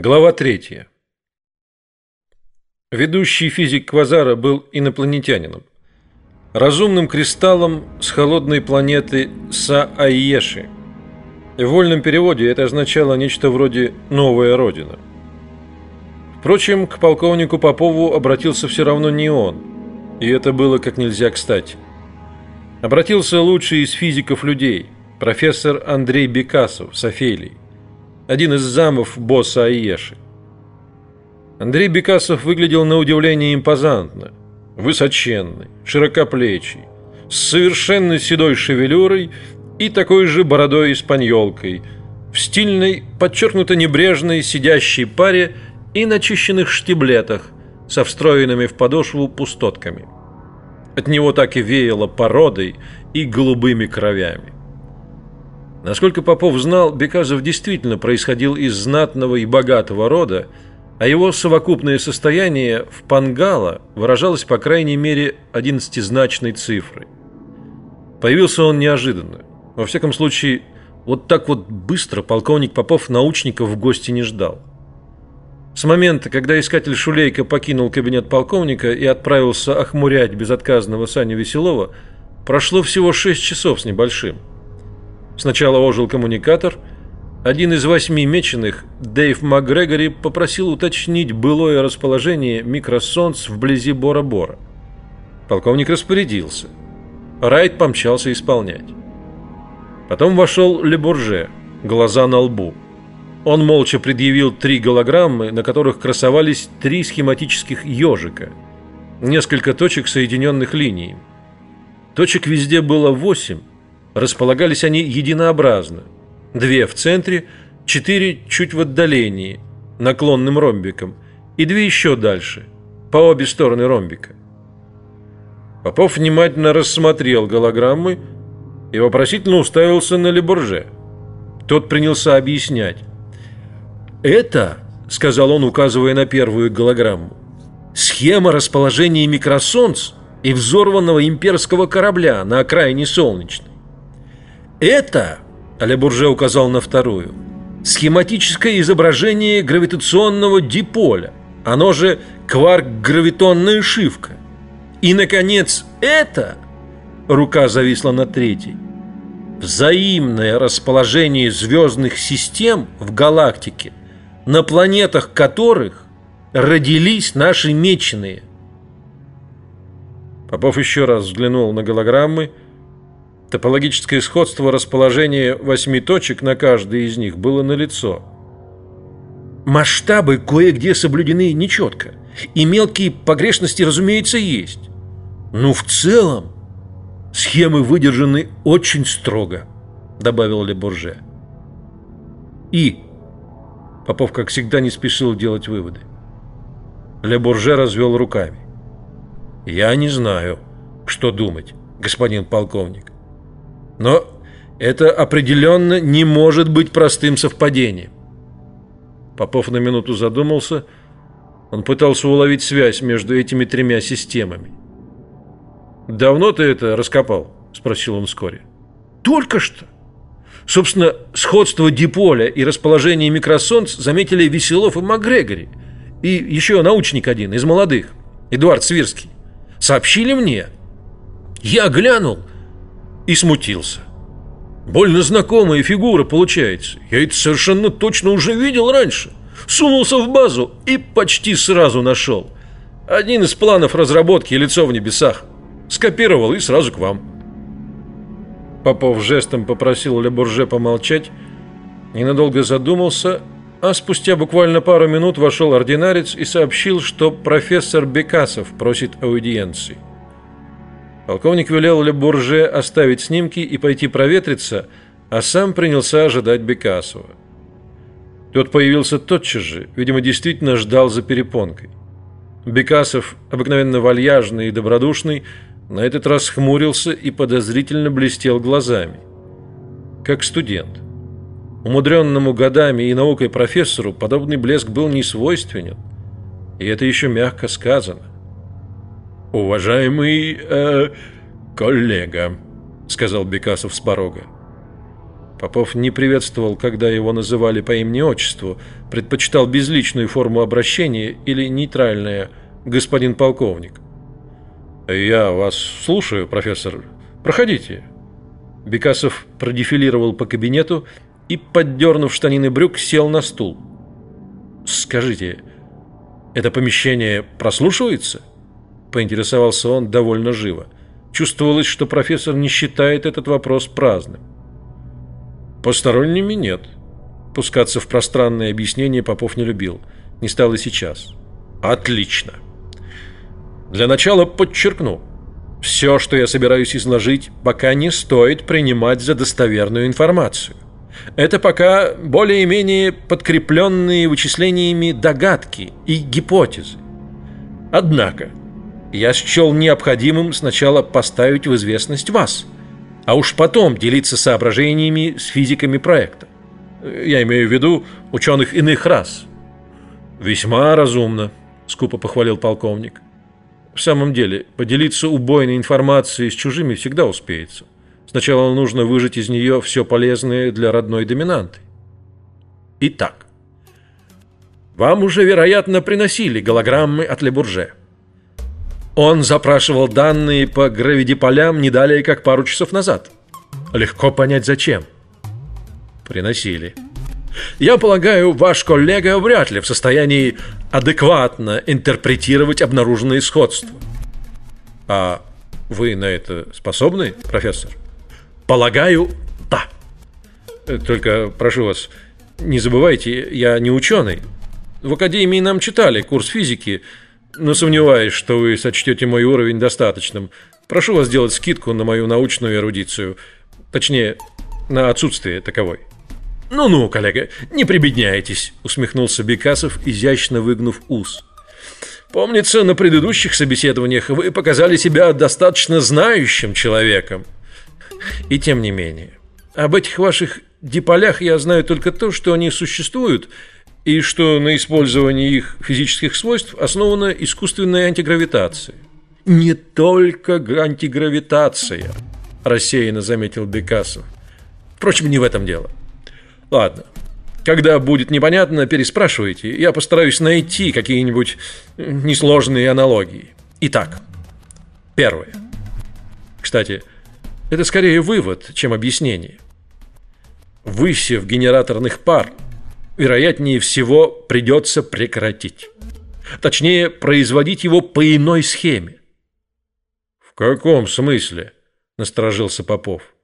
Глава третья. Ведущий физик Квазара был инопланетянином. Разумным кристаллом с холодной планеты Саайеши. В вольном переводе это означало нечто вроде «новая родина». Впрочем, к полковнику Попову обратился все равно не он, и это было как нельзя кстати. Обратился лучший из физиков людей, профессор Андрей Бекасов, Софелий один из замов босса Аеши. Андрей Бекасов выглядел на удивление импозантно, высоченный, широкоплечий, с совершенно седой шевелюрой и такой же бородой испаньолкой, в стильной, подчеркнуто небрежной сидящей паре и начищенных штиблетах со встроенными в подошву пустотками. От него так и веяло породой и голубыми кровями. Насколько Попов знал, Беказов действительно происходил из знатного и богатого рода, а его совокупное состояние в Пангала выражалось по крайней мере одиннадцатизначной цифрой. Появился он неожиданно. Во всяком случае, вот так вот быстро полковник Попов научников в гости не ждал. С момента, когда искатель Шулейка покинул кабинет полковника и отправился охмурять безотказного Саню Веселова, прошло всего шесть часов с небольшим. Сначала ожил коммуникатор. Один из восьми меченых, Дэйв МакГрегори, попросил уточнить былое расположение микросолнц вблизи Бора-Бора. Полковник распорядился. Райт помчался исполнять. Потом вошел Лебурже, глаза на лбу. Он молча предъявил три голограммы, на которых красовались три схематических ежика, несколько точек, соединенных линией. Точек везде было восемь, Располагались они единообразно. Две в центре, четыре чуть в отдалении, наклонным ромбиком, и две еще дальше, по обе стороны ромбика. Попов внимательно рассмотрел голограммы и вопросительно уставился на Лебурже. Тот принялся объяснять. «Это, — сказал он, указывая на первую голограмму, — схема расположения микросолнц и взорванного имперского корабля на окраине Солнечной. Это, Але Бурже указал на вторую, схематическое изображение гравитационного диполя, оно же кварк-гравитонная шивка. И, наконец, это, рука зависла на третьей, взаимное расположение звездных систем в галактике, на планетах которых родились наши меченые. Попов еще раз взглянул на голограммы – Топологическое сходство расположения восьми точек на каждой из них было налицо. Масштабы кое-где соблюдены нечетко, и мелкие погрешности, разумеется, есть. Но в целом схемы выдержаны очень строго, добавил Лебурже. И Попов, как всегда, не спешил делать выводы. Лебурже развел руками. Я не знаю, что думать, господин полковник. Но это определенно не может быть простым совпадением. Попов на минуту задумался. Он пытался уловить связь между этими тремя системами. «Давно ты это раскопал?» – спросил он вскоре. «Только что!» Собственно, сходство диполя и расположение микросолнц заметили Веселов и МакГрегори. И еще научник один из молодых, Эдуард Свирский. Сообщили мне. Я глянул – и смутился. Больно знакомая фигура получается. Я это совершенно точно уже видел раньше. Сунулся в базу и почти сразу нашел. Один из планов разработки «Лицо в небесах». Скопировал и сразу к вам. Попов жестом попросил Лебурже помолчать, ненадолго задумался, а спустя буквально пару минут вошел ординарец и сообщил, что профессор Бекасов просит аудиенции. Полковник велел Лебурже оставить снимки и пойти проветриться, а сам принялся ожидать Бекасова. Тот появился тотчас же, видимо, действительно ждал за перепонкой. Бекасов, обыкновенно вальяжный и добродушный, на этот раз хмурился и подозрительно блестел глазами. Как студент. Умудренному годами и наукой профессору подобный блеск был не свойственен. И это еще мягко сказано. «Уважаемый э, коллега», — сказал Бекасов с порога. Попов не приветствовал, когда его называли по имени-отчеству, предпочитал безличную форму обращения или нейтральное «господин полковник». «Я вас слушаю, профессор. Проходите». Бекасов продефилировал по кабинету и, поддернув штанины брюк, сел на стул. «Скажите, это помещение прослушивается?» Поинтересовался он довольно живо. Чувствовалось, что профессор не считает этот вопрос праздным. Посторонними нет. Пускаться в пространные объяснения Попов не любил. Не стал и сейчас. Отлично. Для начала подчеркну. Все, что я собираюсь изложить, пока не стоит принимать за достоверную информацию. Это пока более-менее подкрепленные вычислениями догадки и гипотезы. Однако, я счел необходимым сначала поставить в известность вас – а уж потом делиться соображениями с физиками проекта. Я имею в виду ученых иных рас. Весьма разумно, скупо похвалил полковник. В самом деле, поделиться убойной информацией с чужими всегда успеется. Сначала нужно выжать из нее все полезное для родной доминанты. Итак, вам уже, вероятно, приносили голограммы от Лебурже. Он запрашивал данные по гравидиполям не далее, как пару часов назад. Легко понять, зачем. Приносили. Я полагаю, ваш коллега вряд ли в состоянии адекватно интерпретировать обнаруженные сходства. А вы на это способны, профессор? Полагаю, да. Только прошу вас, не забывайте, я не ученый. В академии нам читали курс физики – но сомневаюсь, что вы сочтете мой уровень достаточным. Прошу вас сделать скидку на мою научную эрудицию. Точнее, на отсутствие таковой. «Ну-ну, коллега, не прибедняйтесь», — усмехнулся Бекасов, изящно выгнув ус. «Помнится, на предыдущих собеседованиях вы показали себя достаточно знающим человеком. И тем не менее, об этих ваших диполях я знаю только то, что они существуют — и что на использовании их физических свойств основана искусственная антигравитация. «Не только антигравитация», – рассеянно заметил Бекасов. «Впрочем, не в этом дело. Ладно, когда будет непонятно, переспрашивайте. Я постараюсь найти какие-нибудь несложные аналогии. Итак, первое. Кстати, это скорее вывод, чем объяснение. Высев генераторных пар – вероятнее всего, придется прекратить. Точнее, производить его по иной схеме. «В каком смысле?» – насторожился Попов.